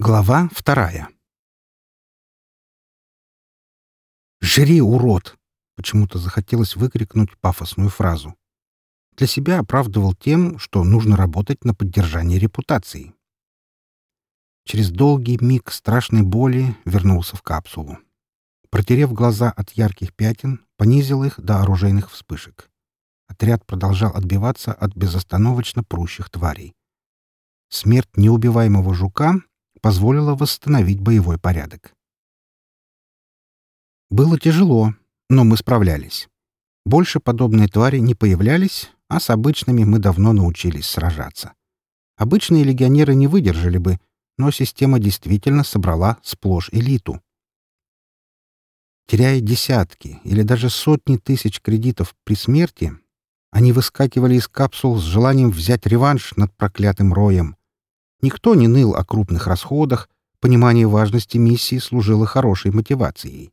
Глава вторая. «Жри, урод!» — почему-то захотелось выкрикнуть пафосную фразу. Для себя оправдывал тем, что нужно работать на поддержание репутации. Через долгий миг страшной боли вернулся в капсулу. Протерев глаза от ярких пятен, понизил их до оружейных вспышек. Отряд продолжал отбиваться от безостановочно прущих тварей. Смерть неубиваемого жука позволила восстановить боевой порядок. Было тяжело, но мы справлялись. Больше подобные твари не появлялись, а с обычными мы давно научились сражаться. Обычные легионеры не выдержали бы, но система действительно собрала сплошь элиту. Теряя десятки или даже сотни тысяч кредитов при смерти, они выскакивали из капсул с желанием взять реванш над проклятым роем. Никто не ныл о крупных расходах, понимание важности миссии служило хорошей мотивацией.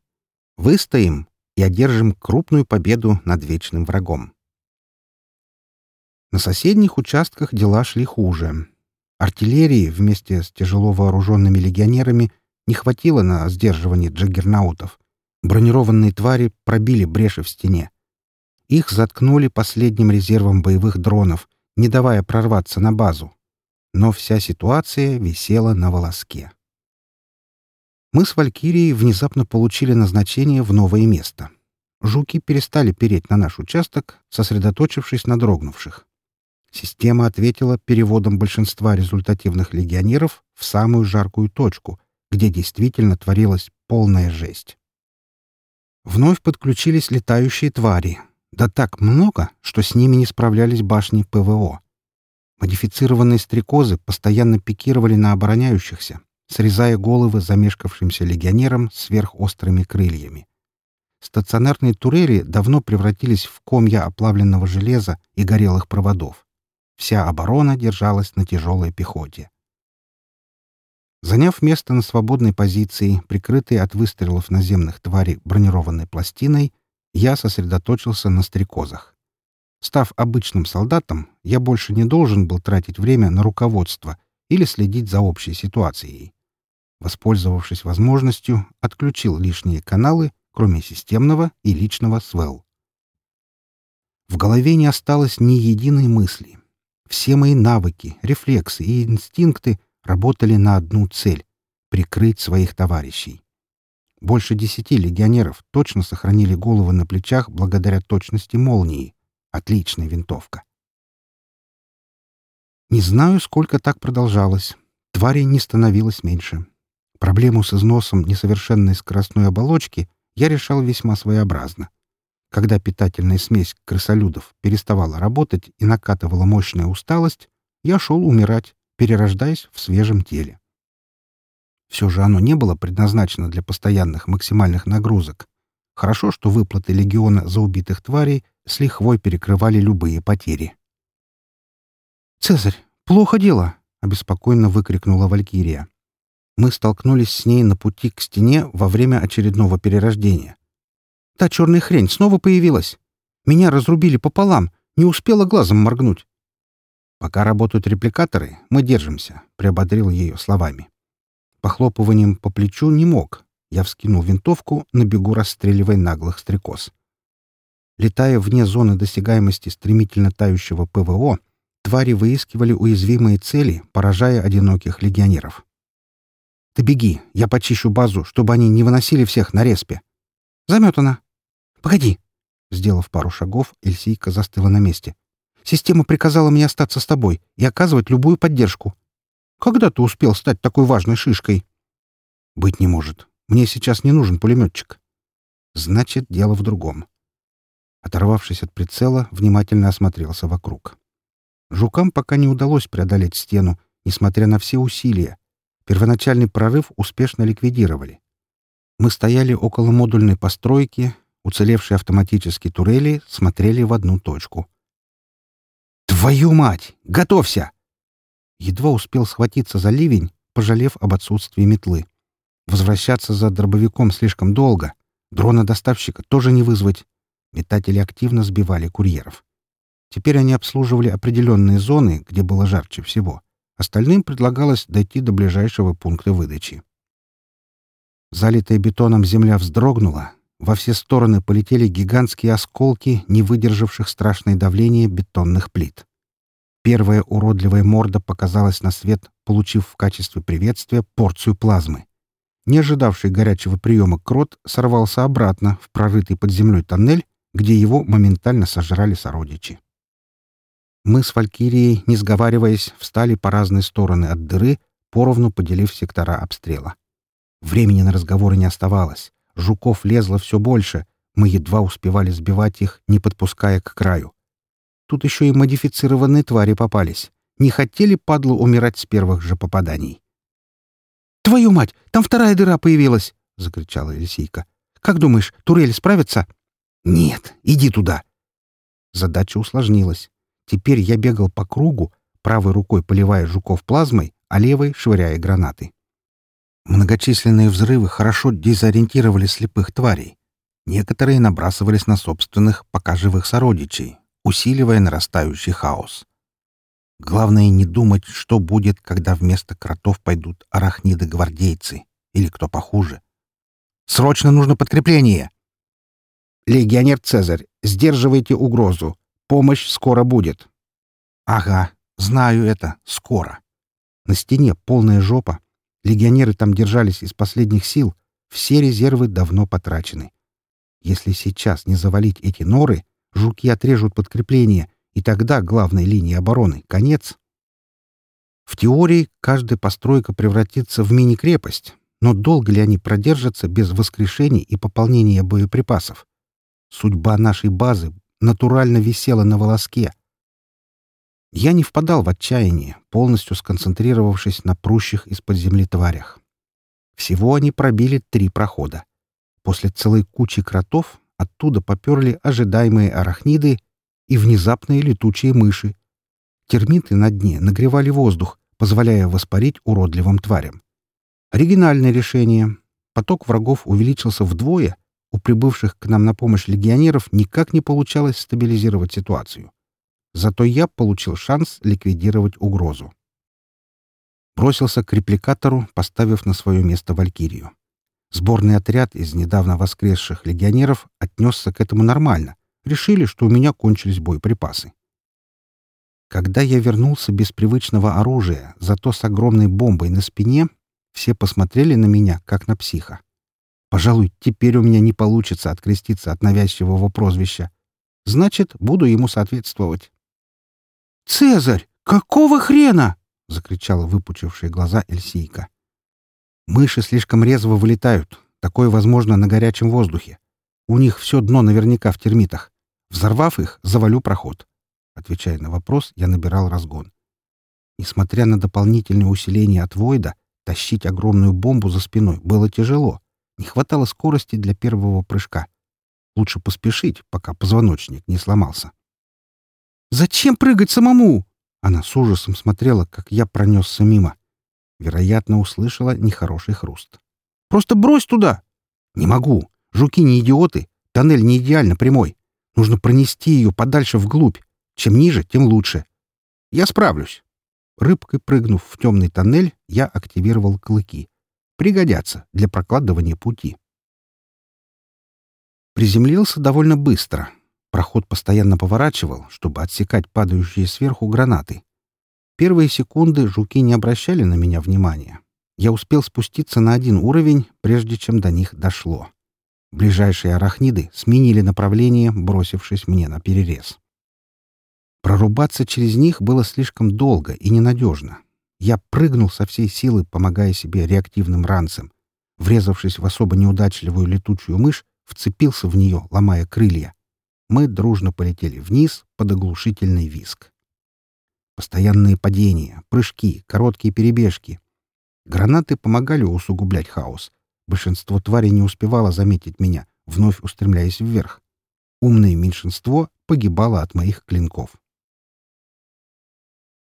Выстоим и одержим крупную победу над вечным врагом. На соседних участках дела шли хуже. Артиллерии вместе с тяжело вооруженными легионерами не хватило на сдерживание джаггернаутов. Бронированные твари пробили бреши в стене. Их заткнули последним резервом боевых дронов, не давая прорваться на базу но вся ситуация висела на волоске. Мы с Валькирией внезапно получили назначение в новое место. Жуки перестали переть на наш участок, сосредоточившись на дрогнувших. Система ответила переводом большинства результативных легионеров в самую жаркую точку, где действительно творилась полная жесть. Вновь подключились летающие твари. Да так много, что с ними не справлялись башни ПВО. Модифицированные стрекозы постоянно пикировали на обороняющихся, срезая головы замешкавшимся легионерам сверхострыми крыльями. Стационарные турели давно превратились в комья оплавленного железа и горелых проводов. Вся оборона держалась на тяжелой пехоте. Заняв место на свободной позиции, прикрытой от выстрелов наземных тварей бронированной пластиной, я сосредоточился на стрекозах. Став обычным солдатом, я больше не должен был тратить время на руководство или следить за общей ситуацией. Воспользовавшись возможностью, отключил лишние каналы, кроме системного и личного СВЭЛ. В голове не осталось ни единой мысли. Все мои навыки, рефлексы и инстинкты работали на одну цель — прикрыть своих товарищей. Больше десяти легионеров точно сохранили головы на плечах благодаря точности молнии. Отличная винтовка. Не знаю, сколько так продолжалось. Тварей не становилось меньше. Проблему с износом несовершенной скоростной оболочки я решал весьма своеобразно. Когда питательная смесь крысолюдов переставала работать и накатывала мощная усталость, я шел умирать, перерождаясь в свежем теле. Все же оно не было предназначено для постоянных максимальных нагрузок. Хорошо, что выплаты легиона за убитых тварей с лихвой перекрывали любые потери. «Цезарь, плохо дело!» — обеспокоенно выкрикнула Валькирия. Мы столкнулись с ней на пути к стене во время очередного перерождения. «Та черная хрень снова появилась! Меня разрубили пополам, не успела глазом моргнуть!» «Пока работают репликаторы, мы держимся», — приободрил ее словами. Похлопыванием по плечу не мог. Я вскинул винтовку, на бегу расстреливая наглых стрекоз. Летая вне зоны досягаемости стремительно тающего ПВО, твари выискивали уязвимые цели, поражая одиноких легионеров. «Ты беги, я почищу базу, чтобы они не выносили всех на респе». «Заметано». «Погоди». Сделав пару шагов, Эльсийка застыла на месте. «Система приказала мне остаться с тобой и оказывать любую поддержку. Когда ты успел стать такой важной шишкой?» «Быть не может. Мне сейчас не нужен пулеметчик». «Значит, дело в другом. Оторвавшись от прицела, внимательно осмотрелся вокруг. Жукам пока не удалось преодолеть стену, несмотря на все усилия. Первоначальный прорыв успешно ликвидировали. Мы стояли около модульной постройки, уцелевшие автоматические турели смотрели в одну точку. «Твою мать! Готовься!» Едва успел схватиться за ливень, пожалев об отсутствии метлы. Возвращаться за дробовиком слишком долго. Дрона-доставщика тоже не вызвать. Метатели активно сбивали курьеров. Теперь они обслуживали определенные зоны, где было жарче всего. Остальным предлагалось дойти до ближайшего пункта выдачи. Залитая бетоном земля вздрогнула. Во все стороны полетели гигантские осколки, не выдержавших страшное давление бетонных плит. Первая уродливая морда показалась на свет, получив в качестве приветствия порцию плазмы. Не ожидавший горячего приема крот сорвался обратно в прорытый под землей тоннель, где его моментально сожрали сородичи. Мы с Валькирией, не сговариваясь, встали по разные стороны от дыры, поровну поделив сектора обстрела. Времени на разговоры не оставалось. Жуков лезло все больше. Мы едва успевали сбивать их, не подпуская к краю. Тут еще и модифицированные твари попались. Не хотели, падлу, умирать с первых же попаданий. «Твою мать! Там вторая дыра появилась!» — закричала Элисейка. «Как думаешь, турель справится?» «Нет, иди туда!» Задача усложнилась. Теперь я бегал по кругу, правой рукой поливая жуков плазмой, а левой швыряя гранаты. Многочисленные взрывы хорошо дезориентировали слепых тварей. Некоторые набрасывались на собственных, пока живых сородичей, усиливая нарастающий хаос. Главное не думать, что будет, когда вместо кротов пойдут арахниды-гвардейцы или кто похуже. «Срочно нужно подкрепление!» «Легионер Цезарь, сдерживайте угрозу. Помощь скоро будет. Ага, знаю это. Скоро. На стене полная жопа. Легионеры там держались из последних сил. Все резервы давно потрачены. Если сейчас не завалить эти норы, жуки отрежут подкрепление, и тогда главной линии обороны — конец. В теории каждая постройка превратится в мини-крепость, но долго ли они продержатся без воскрешений и пополнения боеприпасов? Судьба нашей базы натурально висела на волоске. Я не впадал в отчаяние, полностью сконцентрировавшись на прущих из-под земли тварях. Всего они пробили три прохода. После целой кучи кротов оттуда поперли ожидаемые арахниды и внезапные летучие мыши. Термиты на дне нагревали воздух, позволяя воспарить уродливым тварям. Оригинальное решение. Поток врагов увеличился вдвое, у прибывших к нам на помощь легионеров никак не получалось стабилизировать ситуацию. Зато я получил шанс ликвидировать угрозу. Бросился к репликатору, поставив на свое место Валькирию. Сборный отряд из недавно воскресших легионеров отнесся к этому нормально. Решили, что у меня кончились боеприпасы. Когда я вернулся без привычного оружия, зато с огромной бомбой на спине, все посмотрели на меня, как на психа. Пожалуй, теперь у меня не получится откреститься от навязчивого прозвища. Значит, буду ему соответствовать. «Цезарь, какого хрена?» — закричала выпучившие глаза Эльсийка. «Мыши слишком резво вылетают. Такое возможно на горячем воздухе. У них все дно наверняка в термитах. Взорвав их, завалю проход». Отвечая на вопрос, я набирал разгон. Несмотря на дополнительное усиление от Войда, тащить огромную бомбу за спиной было тяжело. Не хватало скорости для первого прыжка. Лучше поспешить, пока позвоночник не сломался. «Зачем прыгать самому?» Она с ужасом смотрела, как я пронесся мимо. Вероятно, услышала нехороший хруст. «Просто брось туда!» «Не могу. Жуки не идиоты. Тоннель не идеально прямой. Нужно пронести ее подальше вглубь. Чем ниже, тем лучше. Я справлюсь». Рыбкой прыгнув в темный тоннель, я активировал клыки. Пригодятся для прокладывания пути. Приземлился довольно быстро. Проход постоянно поворачивал, чтобы отсекать падающие сверху гранаты. Первые секунды жуки не обращали на меня внимания. Я успел спуститься на один уровень, прежде чем до них дошло. Ближайшие арахниды сменили направление, бросившись мне на перерез. Прорубаться через них было слишком долго и ненадежно. Я прыгнул со всей силы, помогая себе реактивным ранцем. Врезавшись в особо неудачливую летучую мышь, вцепился в нее, ломая крылья. Мы дружно полетели вниз под оглушительный виск. Постоянные падения, прыжки, короткие перебежки. Гранаты помогали усугублять хаос. Большинство тварей не успевало заметить меня, вновь устремляясь вверх. Умное меньшинство погибало от моих клинков.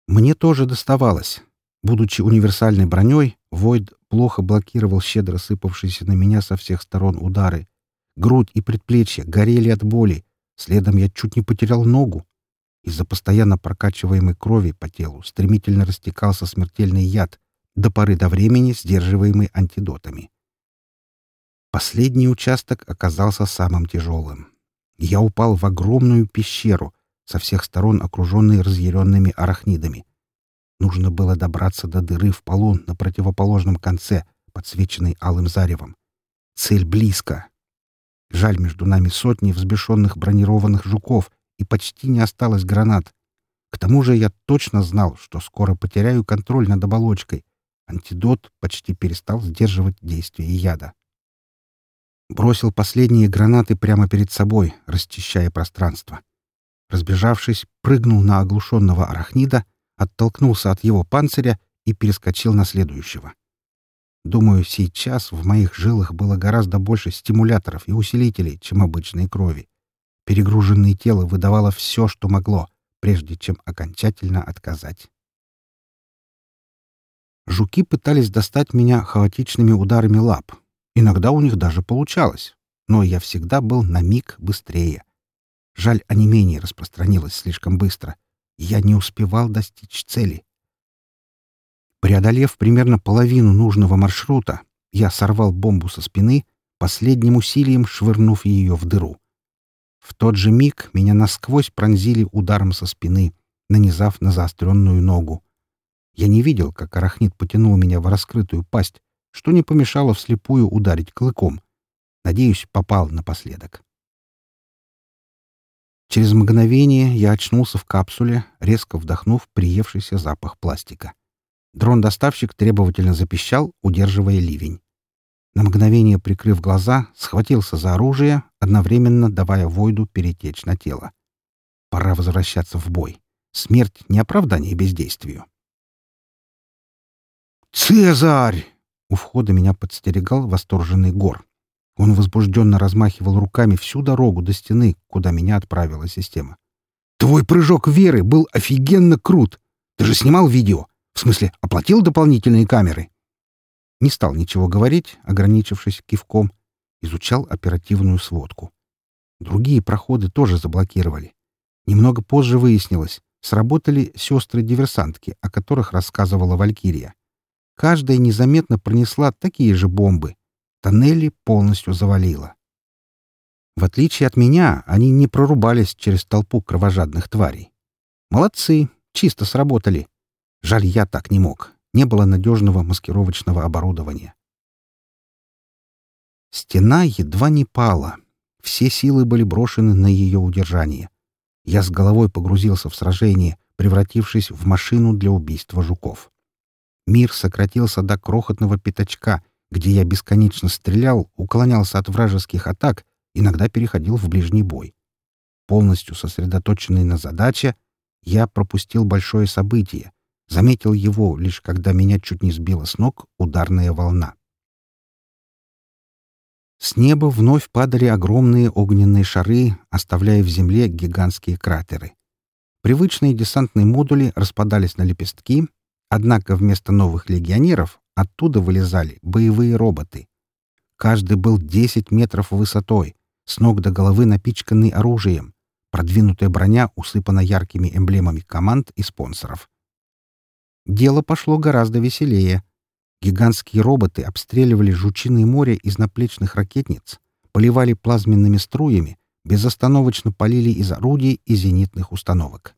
Мне тоже доставалось. Будучи универсальной броней, Войд плохо блокировал щедро сыпавшиеся на меня со всех сторон удары. Грудь и предплечья горели от боли. Следом я чуть не потерял ногу. Из-за постоянно прокачиваемой крови по телу стремительно растекался смертельный яд, до поры до времени сдерживаемый антидотами. Последний участок оказался самым тяжелым. Я упал в огромную пещеру, со всех сторон окруженной разъяренными арахнидами. Нужно было добраться до дыры в полу на противоположном конце, подсвеченной алым заревом. Цель близко. Жаль, между нами сотни взбешенных бронированных жуков, и почти не осталось гранат. К тому же я точно знал, что скоро потеряю контроль над оболочкой. Антидот почти перестал сдерживать действие яда. Бросил последние гранаты прямо перед собой, расчищая пространство. Разбежавшись, прыгнул на оглушенного арахнида, оттолкнулся от его панциря и перескочил на следующего. Думаю, сейчас в моих жилах было гораздо больше стимуляторов и усилителей, чем обычной крови. Перегруженное тело выдавало все, что могло, прежде чем окончательно отказать. Жуки пытались достать меня хаотичными ударами лап. Иногда у них даже получалось, но я всегда был на миг быстрее. Жаль, онемение распространилось слишком быстро. Я не успевал достичь цели. Преодолев примерно половину нужного маршрута, я сорвал бомбу со спины, последним усилием швырнув ее в дыру. В тот же миг меня насквозь пронзили ударом со спины, нанизав на заостренную ногу. Я не видел, как арахнит потянул меня в раскрытую пасть, что не помешало вслепую ударить клыком. Надеюсь, попал напоследок. Через мгновение я очнулся в капсуле, резко вдохнув приевшийся запах пластика. Дрон-доставщик требовательно запищал, удерживая ливень. На мгновение прикрыв глаза, схватился за оружие, одновременно давая Войду перетечь на тело. Пора возвращаться в бой. Смерть — не оправдание бездействию. «Цезарь!» — у входа меня подстерегал восторженный гор. Он возбужденно размахивал руками всю дорогу до стены, куда меня отправила система. «Твой прыжок веры был офигенно крут! Ты же снимал видео! В смысле, оплатил дополнительные камеры?» Не стал ничего говорить, ограничившись кивком. Изучал оперативную сводку. Другие проходы тоже заблокировали. Немного позже выяснилось, сработали сестры-диверсантки, о которых рассказывала Валькирия. Каждая незаметно пронесла такие же бомбы. Тоннели полностью завалила. В отличие от меня, они не прорубались через толпу кровожадных тварей. Молодцы, чисто сработали. Жаль, я так не мог не было надежного маскировочного оборудования. Стена едва не пала. Все силы были брошены на ее удержание. Я с головой погрузился в сражение, превратившись в машину для убийства жуков. Мир сократился до крохотного пятачка, где я бесконечно стрелял, уклонялся от вражеских атак, иногда переходил в ближний бой. Полностью сосредоточенный на задаче, я пропустил большое событие, Заметил его, лишь когда меня чуть не сбила с ног ударная волна. С неба вновь падали огромные огненные шары, оставляя в земле гигантские кратеры. Привычные десантные модули распадались на лепестки, однако вместо новых легионеров оттуда вылезали боевые роботы. Каждый был 10 метров высотой, с ног до головы напичканный оружием. Продвинутая броня усыпана яркими эмблемами команд и спонсоров дело пошло гораздо веселее. Гигантские роботы обстреливали жучиное море из наплечных ракетниц, поливали плазменными струями, безостановочно полили из орудий и зенитных установок.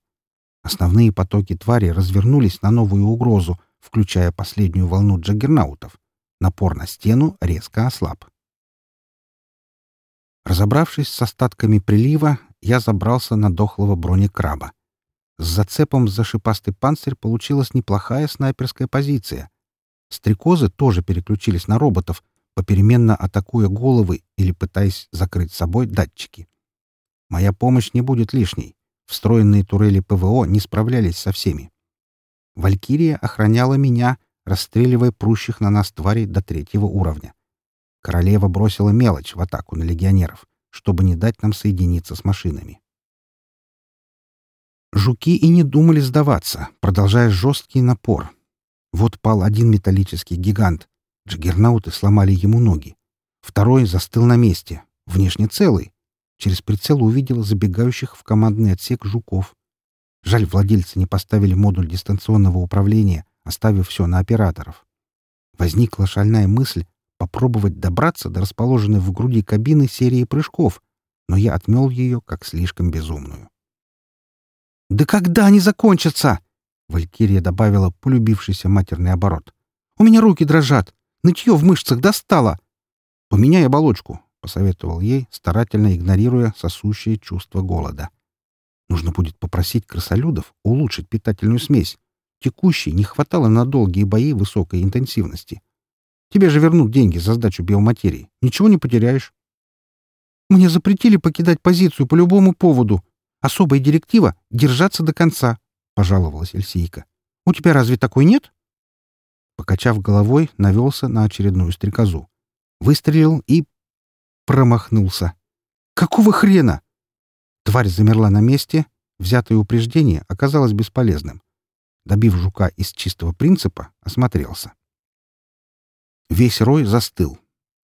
Основные потоки твари развернулись на новую угрозу, включая последнюю волну джаггернаутов. Напор на стену резко ослаб. Разобравшись с остатками прилива, я забрался на дохлого бронекраба. С зацепом за шипастый панцирь получилась неплохая снайперская позиция. Стрекозы тоже переключились на роботов, попеременно атакуя головы или пытаясь закрыть собой датчики. Моя помощь не будет лишней. Встроенные турели ПВО не справлялись со всеми. Валькирия охраняла меня, расстреливая прущих на нас тварей до третьего уровня. Королева бросила мелочь в атаку на легионеров, чтобы не дать нам соединиться с машинами. Жуки и не думали сдаваться, продолжая жесткий напор. Вот пал один металлический гигант. Джиггернауты сломали ему ноги. Второй застыл на месте, внешне целый. Через прицел увидел забегающих в командный отсек жуков. Жаль, владельцы не поставили модуль дистанционного управления, оставив все на операторов. Возникла шальная мысль попробовать добраться до расположенной в груди кабины серии прыжков, но я отмел ее как слишком безумную. «Да когда они закончатся?» — Валькирия добавила полюбившийся матерный оборот. «У меня руки дрожат. Нытье в мышцах достало. Поменяй оболочку», — посоветовал ей, старательно игнорируя сосущее чувство голода. «Нужно будет попросить крысолюдов улучшить питательную смесь. Текущей не хватало на долгие бои высокой интенсивности. Тебе же вернут деньги за сдачу биоматерии. Ничего не потеряешь. Мне запретили покидать позицию по любому поводу. Особая директива — держаться до конца, — пожаловалась Эльсийка. У тебя разве такой нет? Покачав головой, навелся на очередную стрекозу. Выстрелил и... промахнулся. Какого хрена? Тварь замерла на месте. Взятое упреждение оказалось бесполезным. Добив жука из чистого принципа, осмотрелся. Весь рой застыл.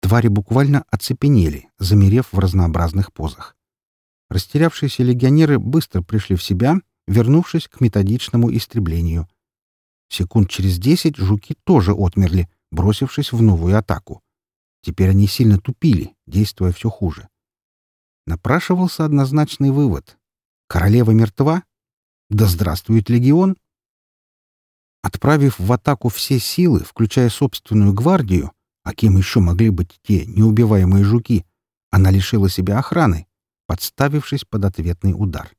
Твари буквально оцепенели, замерев в разнообразных позах. Растерявшиеся легионеры быстро пришли в себя, вернувшись к методичному истреблению. Секунд через десять жуки тоже отмерли, бросившись в новую атаку. Теперь они сильно тупили, действуя все хуже. Напрашивался однозначный вывод. Королева мертва? Да здравствует легион! Отправив в атаку все силы, включая собственную гвардию, а кем еще могли быть те неубиваемые жуки, она лишила себя охраны, подставившись под ответный удар.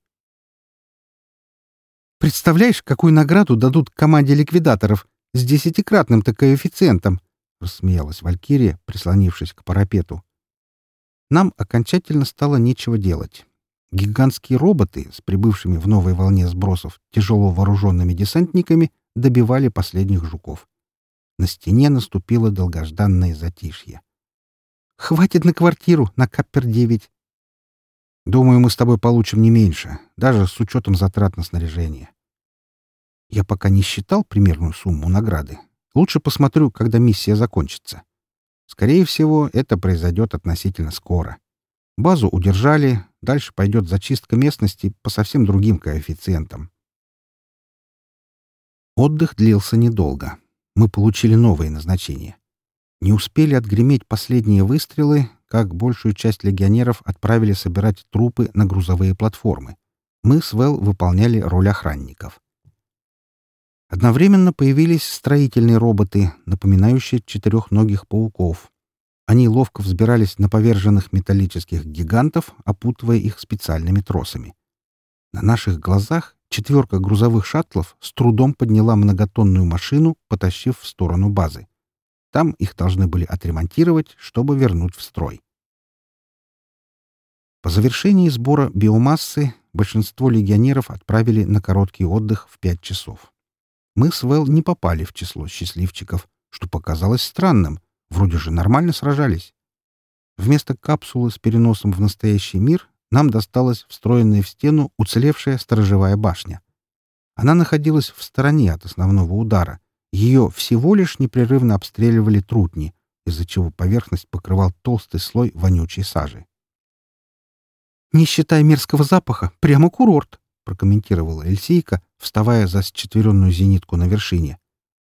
«Представляешь, какую награду дадут команде ликвидаторов с десятикратным-то коэффициентом?» — рассмеялась Валькирия, прислонившись к парапету. Нам окончательно стало нечего делать. Гигантские роботы с прибывшими в новой волне сбросов тяжело вооруженными десантниками добивали последних жуков. На стене наступило долгожданное затишье. «Хватит на квартиру, на Каппер-9!» «Думаю, мы с тобой получим не меньше, даже с учетом затрат на снаряжение». Я пока не считал примерную сумму награды. Лучше посмотрю, когда миссия закончится. Скорее всего, это произойдет относительно скоро. Базу удержали, дальше пойдет зачистка местности по совсем другим коэффициентам. Отдых длился недолго. Мы получили новые назначения. Не успели отгреметь последние выстрелы, как большую часть легионеров отправили собирать трупы на грузовые платформы. Мы с Вэл выполняли роль охранников. Одновременно появились строительные роботы, напоминающие четырехногих пауков. Они ловко взбирались на поверженных металлических гигантов, опутывая их специальными тросами. На наших глазах четверка грузовых шаттлов с трудом подняла многотонную машину, потащив в сторону базы. Там их должны были отремонтировать, чтобы вернуть в строй. По завершении сбора биомассы большинство легионеров отправили на короткий отдых в пять часов. Мы с Вэл не попали в число счастливчиков, что показалось странным, вроде же нормально сражались. Вместо капсулы с переносом в настоящий мир нам досталась встроенная в стену уцелевшая сторожевая башня. Она находилась в стороне от основного удара. Ее всего лишь непрерывно обстреливали трутни, из-за чего поверхность покрывал толстый слой вонючей сажи. «Не считая мерзкого запаха, прямо курорт», — прокомментировала Эльсейка, вставая за счетверенную зенитку на вершине.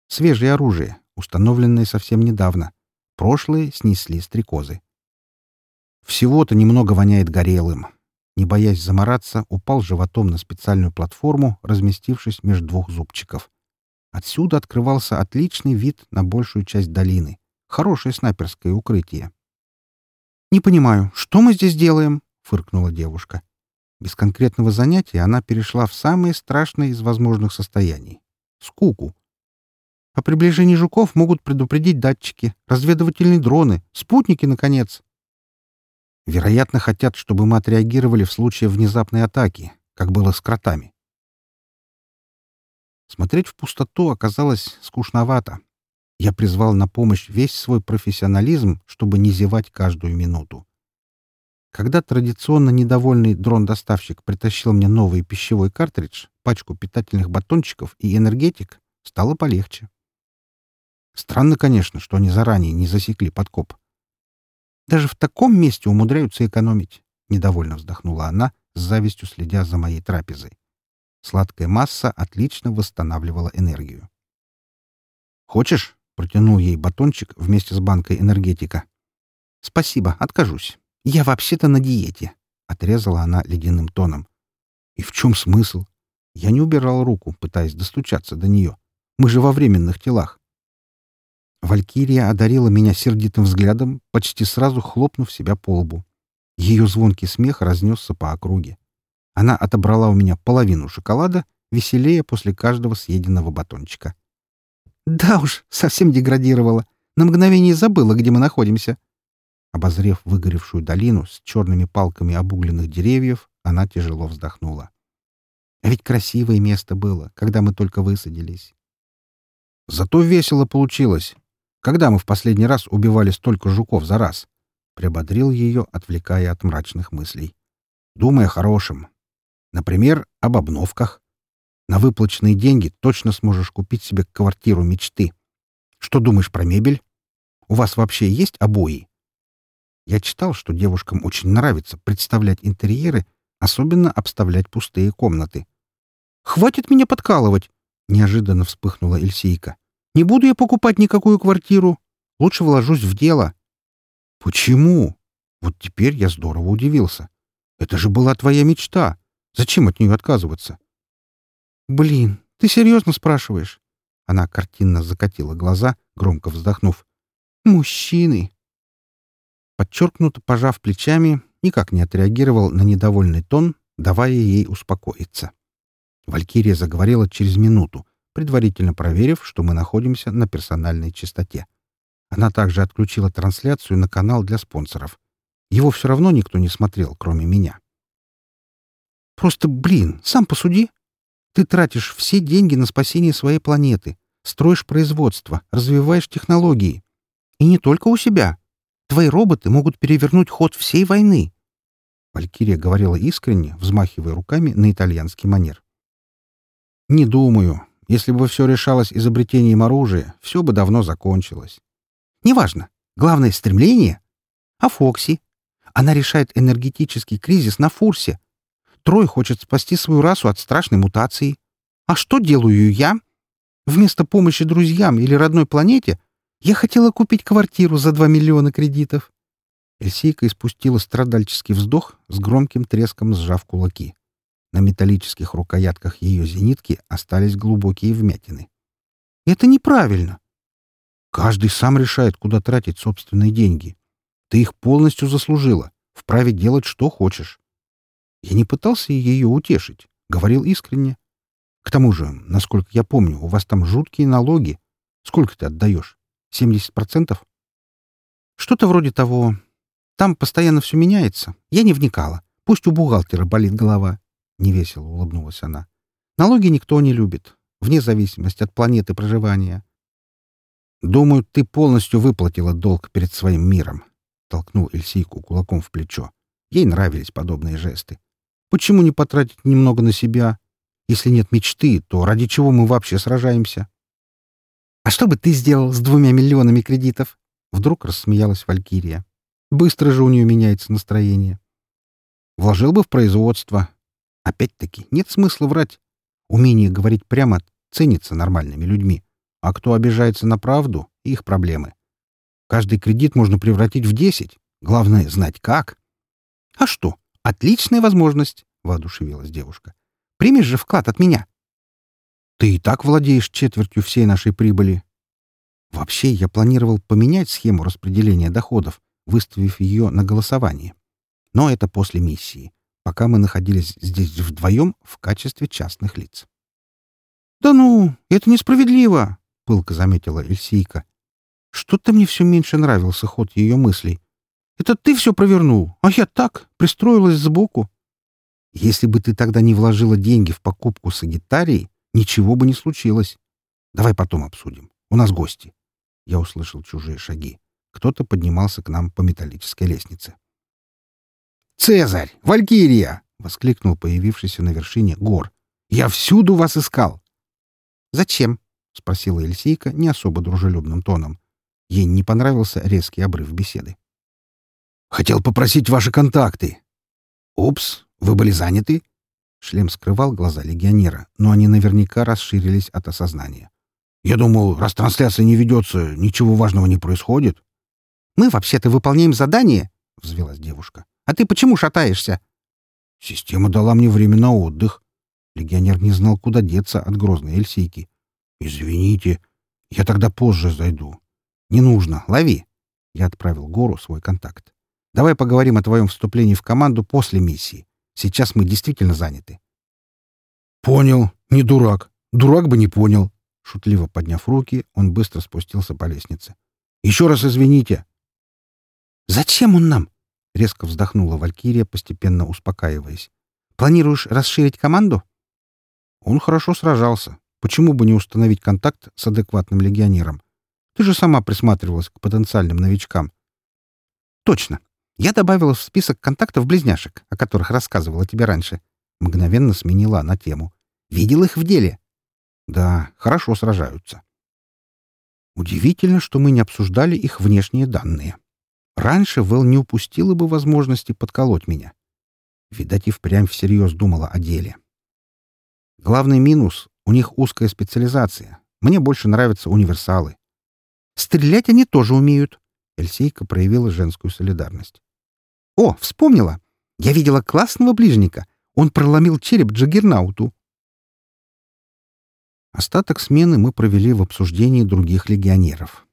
«Свежее оружие, установленное совсем недавно. Прошлые снесли стрекозы». Всего-то немного воняет горелым. Не боясь замораться, упал животом на специальную платформу, разместившись между двух зубчиков. Отсюда открывался отличный вид на большую часть долины. Хорошее снайперское укрытие. «Не понимаю, что мы здесь делаем?» — фыркнула девушка. Без конкретного занятия она перешла в самое страшное из возможных состояний — скуку. О приближении жуков могут предупредить датчики, разведывательные дроны, спутники, наконец. Вероятно, хотят, чтобы мы отреагировали в случае внезапной атаки, как было с кротами. Смотреть в пустоту оказалось скучновато. Я призвал на помощь весь свой профессионализм, чтобы не зевать каждую минуту. Когда традиционно недовольный дрон-доставщик притащил мне новый пищевой картридж, пачку питательных батончиков и энергетик, стало полегче. Странно, конечно, что они заранее не засекли подкоп. Даже в таком месте умудряются экономить. Недовольно вздохнула она, с завистью следя за моей трапезой. Сладкая масса отлично восстанавливала энергию. «Хочешь?» — протянул ей батончик вместе с банкой энергетика. «Спасибо, откажусь. Я вообще-то на диете», — отрезала она ледяным тоном. «И в чем смысл?» Я не убирал руку, пытаясь достучаться до нее. «Мы же во временных телах». Валькирия одарила меня сердитым взглядом, почти сразу хлопнув себя по лбу. Ее звонкий смех разнесся по округе. Она отобрала у меня половину шоколада, веселее после каждого съеденного батончика. «Да уж, совсем деградировала. На мгновение забыла, где мы находимся». Обозрев выгоревшую долину с черными палками обугленных деревьев, она тяжело вздохнула. А ведь красивое место было, когда мы только высадились. Зато весело получилось. Когда мы в последний раз убивали столько жуков за раз? Приободрил ее, отвлекая от мрачных мыслей. Думай о хорошем. Например, об обновках. На выплаченные деньги точно сможешь купить себе квартиру мечты. Что думаешь про мебель? У вас вообще есть обои? Я читал, что девушкам очень нравится представлять интерьеры, особенно обставлять пустые комнаты. «Хватит меня подкалывать!» — неожиданно вспыхнула Эльсейка. Не буду я покупать никакую квартиру. Лучше вложусь в дело. Почему? Вот теперь я здорово удивился. Это же была твоя мечта. Зачем от нее отказываться? Блин, ты серьезно спрашиваешь? Она картинно закатила глаза, громко вздохнув. Мужчины. Подчеркнуто пожав плечами, никак не отреагировал на недовольный тон, давая ей успокоиться. Валькирия заговорила через минуту, предварительно проверив, что мы находимся на персональной частоте. Она также отключила трансляцию на канал для спонсоров. Его все равно никто не смотрел, кроме меня. «Просто, блин, сам посуди. Ты тратишь все деньги на спасение своей планеты, строишь производство, развиваешь технологии. И не только у себя. Твои роботы могут перевернуть ход всей войны». Валькирия говорила искренне, взмахивая руками на итальянский манер. «Не думаю. Если бы все решалось изобретением оружия, все бы давно закончилось. Неважно. Главное — стремление. А Фокси? Она решает энергетический кризис на Фурсе. Трой хочет спасти свою расу от страшной мутации. А что делаю я? Вместо помощи друзьям или родной планете я хотела купить квартиру за 2 миллиона кредитов. Эльсейка испустила страдальческий вздох с громким треском, сжав кулаки. На металлических рукоятках ее зенитки остались глубокие вмятины. «Это неправильно. Каждый сам решает, куда тратить собственные деньги. Ты их полностью заслужила, вправе делать, что хочешь. Я не пытался ее утешить, говорил искренне. К тому же, насколько я помню, у вас там жуткие налоги. Сколько ты отдаешь? 70%? Что-то вроде того. Там постоянно все меняется. Я не вникала. Пусть у бухгалтера болит голова. — невесело улыбнулась она. «Налоги никто не любит, вне зависимости от планеты проживания». «Думаю, ты полностью выплатила долг перед своим миром», — толкнул Эльсийку кулаком в плечо. Ей нравились подобные жесты. «Почему не потратить немного на себя? Если нет мечты, то ради чего мы вообще сражаемся?» «А что бы ты сделал с двумя миллионами кредитов?» Вдруг рассмеялась Валькирия. «Быстро же у нее меняется настроение». «Вложил бы в производство, Опять-таки, нет смысла врать. Умение говорить прямо ценится нормальными людьми. А кто обижается на правду — их проблемы. Каждый кредит можно превратить в десять. Главное — знать как. — А что? Отличная возможность, — воодушевилась девушка. — Примешь же вклад от меня. — Ты и так владеешь четвертью всей нашей прибыли. Вообще, я планировал поменять схему распределения доходов, выставив ее на голосование. Но это после миссии пока мы находились здесь вдвоем в качестве частных лиц. «Да ну, это несправедливо!» — пылко заметила Эльсийка. Что-то мне все меньше нравился ход ее мыслей. «Это ты все провернул, а я так, пристроилась сбоку». «Если бы ты тогда не вложила деньги в покупку сагитарии, ничего бы не случилось. Давай потом обсудим. У нас гости». Я услышал чужие шаги. Кто-то поднимался к нам по металлической лестнице. «Цезарь! Валькирия!» — воскликнул появившийся на вершине гор. «Я всюду вас искал!» «Зачем?» — спросила Эльсейка не особо дружелюбным тоном. Ей не понравился резкий обрыв беседы. «Хотел попросить ваши контакты». «Упс, вы были заняты?» Шлем скрывал глаза легионера, но они наверняка расширились от осознания. «Я думал, раз трансляция не ведется, ничего важного не происходит». «Мы вообще-то выполняем задание», — взвелась девушка. «А ты почему шатаешься?» «Система дала мне время на отдых». Легионер не знал, куда деться от грозной эльсийки. «Извините, я тогда позже зайду». «Не нужно, лови». Я отправил Гору свой контакт. «Давай поговорим о твоем вступлении в команду после миссии. Сейчас мы действительно заняты». «Понял. Не дурак. Дурак бы не понял». Шутливо подняв руки, он быстро спустился по лестнице. «Еще раз извините». «Зачем он нам?» — резко вздохнула Валькирия, постепенно успокаиваясь. «Планируешь расширить команду?» Он хорошо сражался. Почему бы не установить контакт с адекватным легионером? Ты же сама присматривалась к потенциальным новичкам. Точно. Я добавила в список контактов близняшек, о которых рассказывала тебе раньше. Мгновенно сменила на тему. Видел их в деле. Да, хорошо сражаются. Удивительно, что мы не обсуждали их внешние данные. Раньше Вэл не упустила бы возможности подколоть меня. Видать, и впрямь всерьез думала о деле. Главный минус — у них узкая специализация. Мне больше нравятся универсалы. Стрелять они тоже умеют. Эльсейка проявила женскую солидарность. «О, вспомнила! Я видела классного ближника. Он проломил череп Джаггернауту». Остаток смены мы провели в обсуждении других легионеров.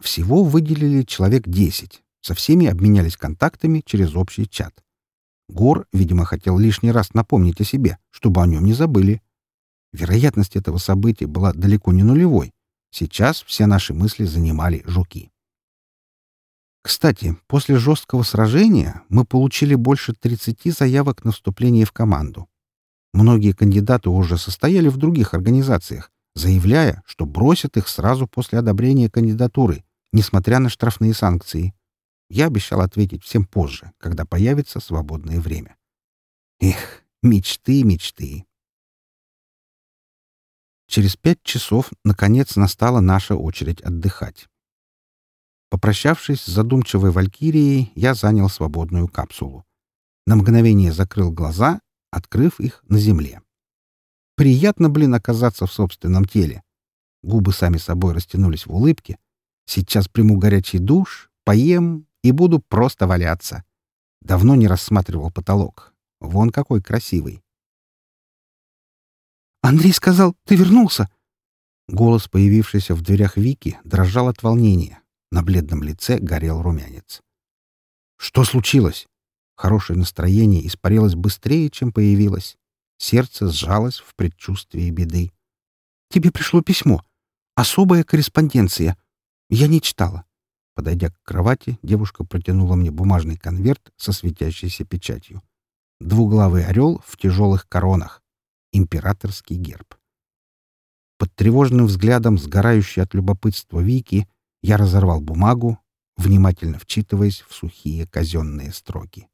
Всего выделили человек десять. Со всеми обменялись контактами через общий чат. Гор, видимо, хотел лишний раз напомнить о себе, чтобы о нем не забыли. Вероятность этого события была далеко не нулевой. Сейчас все наши мысли занимали жуки. Кстати, после жесткого сражения мы получили больше 30 заявок на вступление в команду. Многие кандидаты уже состояли в других организациях, заявляя, что бросят их сразу после одобрения кандидатуры, несмотря на штрафные санкции. Я обещал ответить всем позже, когда появится свободное время. Эх, мечты, мечты. Через пять часов, наконец, настала наша очередь отдыхать. Попрощавшись с задумчивой валькирией, я занял свободную капсулу. На мгновение закрыл глаза, открыв их на земле. Приятно, блин, оказаться в собственном теле. Губы сами собой растянулись в улыбке. Сейчас приму горячий душ, поем и буду просто валяться. Давно не рассматривал потолок. Вон какой красивый. «Андрей сказал, ты вернулся?» Голос, появившийся в дверях Вики, дрожал от волнения. На бледном лице горел румянец. «Что случилось?» Хорошее настроение испарилось быстрее, чем появилось. Сердце сжалось в предчувствии беды. «Тебе пришло письмо. Особая корреспонденция. Я не читала». Подойдя к кровати, девушка протянула мне бумажный конверт со светящейся печатью. Двуглавый орел в тяжелых коронах. Императорский герб. Под тревожным взглядом, сгорающей от любопытства Вики, я разорвал бумагу, внимательно вчитываясь в сухие казенные строки.